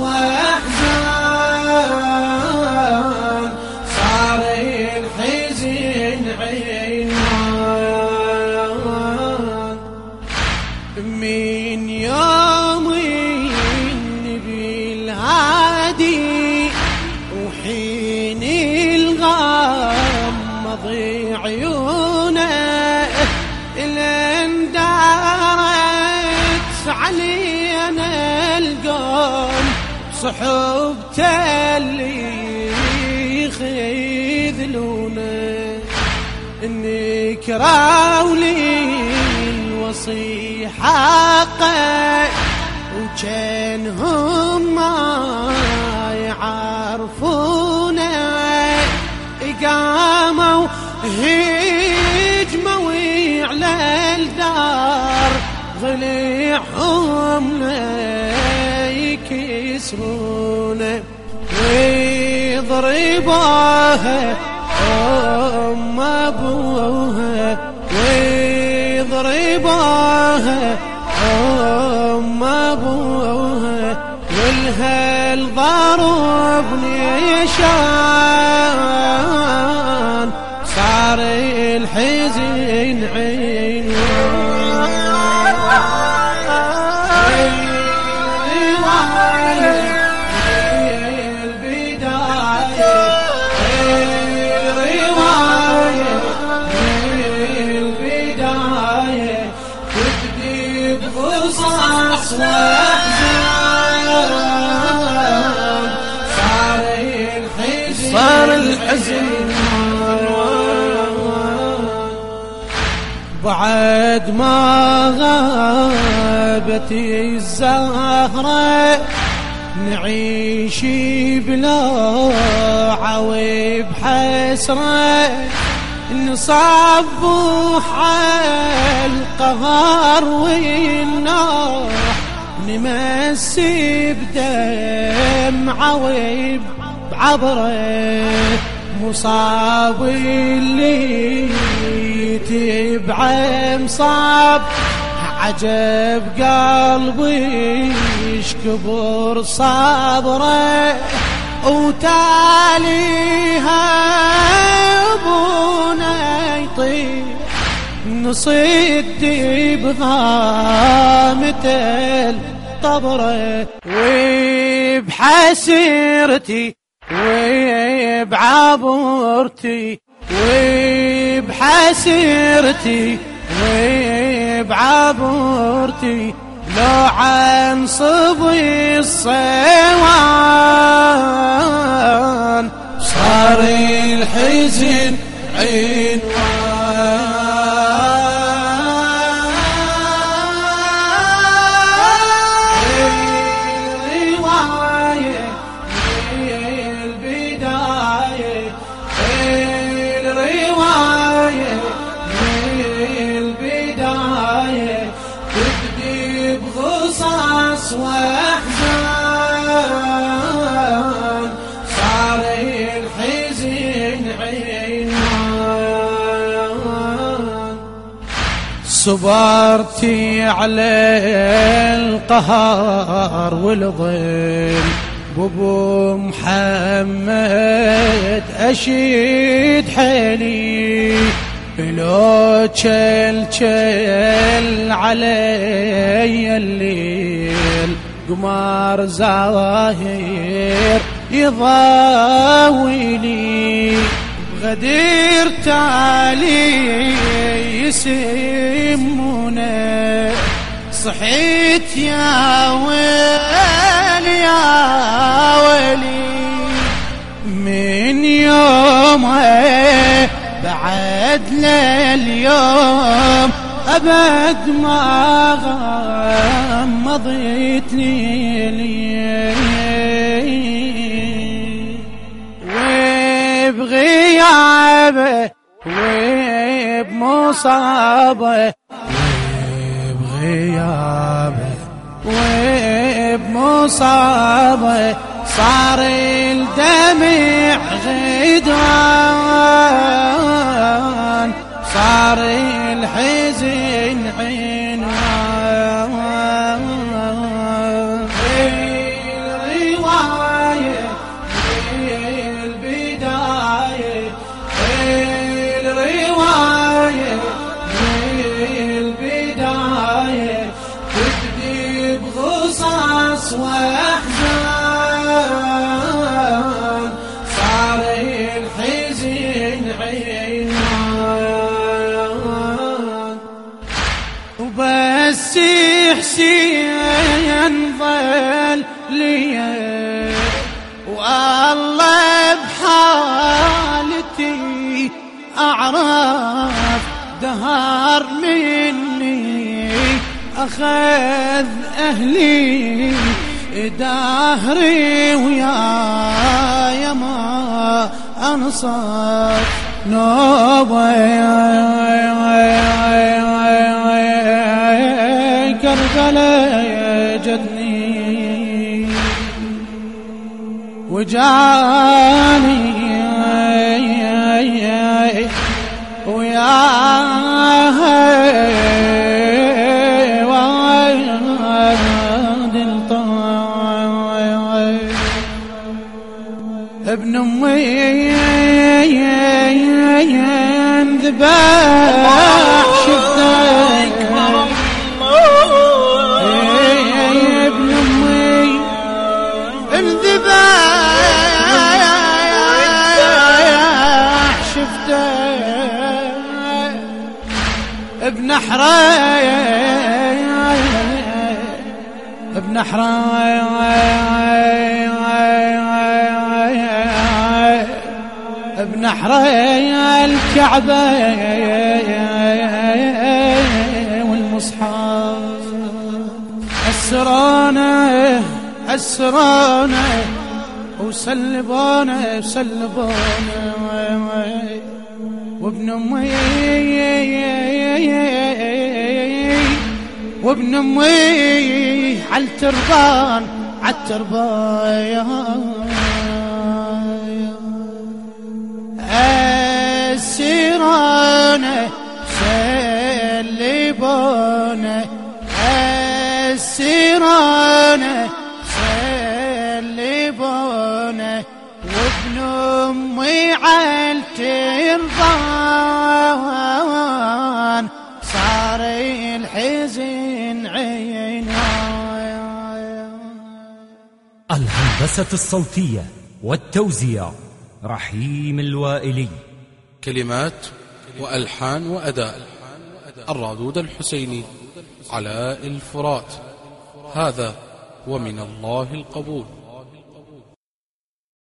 قصص وإحزان صار الحزن عنوان من يوم النبي الهادي وحين صحبته اللي يخذلونه نكراو للوصي حقه وكانهم ما يعرفونه قاموا هجموا يكسرونه ويضربوها أم أبوها ويضربوها أم أبوها والهل ضربني شان الحزن بعد ما غابت الزهرة نعيش بلا وبحسرة نصبح القهر والنار نمسي بدمعة وبعبره مصاب اللي تبع مصاب عجب قلبي يشكبر صبره وتاليها أبونا يطير. نصيد بغامة الطبرة وبحسيرتي وبعبرتي وبحسيرتي وبعبرتي لو عن صبي الصيوان صار الحزن عنوان صبرتي على القهر والظل بابو محمد أشيد حيلي لو تشل تشل علي الليل. قمر زاهر يضاويني. غدير تالي يسمونه. صحيت يا ويل يا ويلي من يومه بعد لليوم أبد ما غمضت ليلي وبغيابه وبمصابه وبغيابه وبمصابه صار الدمع غدوان صار الحزن وعطس صار الحزن وبس حسين ظل لي. والله بحالتي أعرف دهر مني. أخذ أهلي دهري وياي ما أنصف نوبي كربلاء جدني. وجاني ابن أمي ذبح شفتك ابن امي انذبح شفتك ابن حراي ابن حراي بنحري الكعبة والمصحف. أسرانه أسرانه وسلبونه سلبونه وابن أمي وابن أمي عالتربان عالتربان عالترضان صار الحزن الهندسة الصوتية والتوزيع رحيم الوائلي. كلمات وألحان وأداء. الرادود الحسيني علاء الفرات. هذا ومن الله القبول.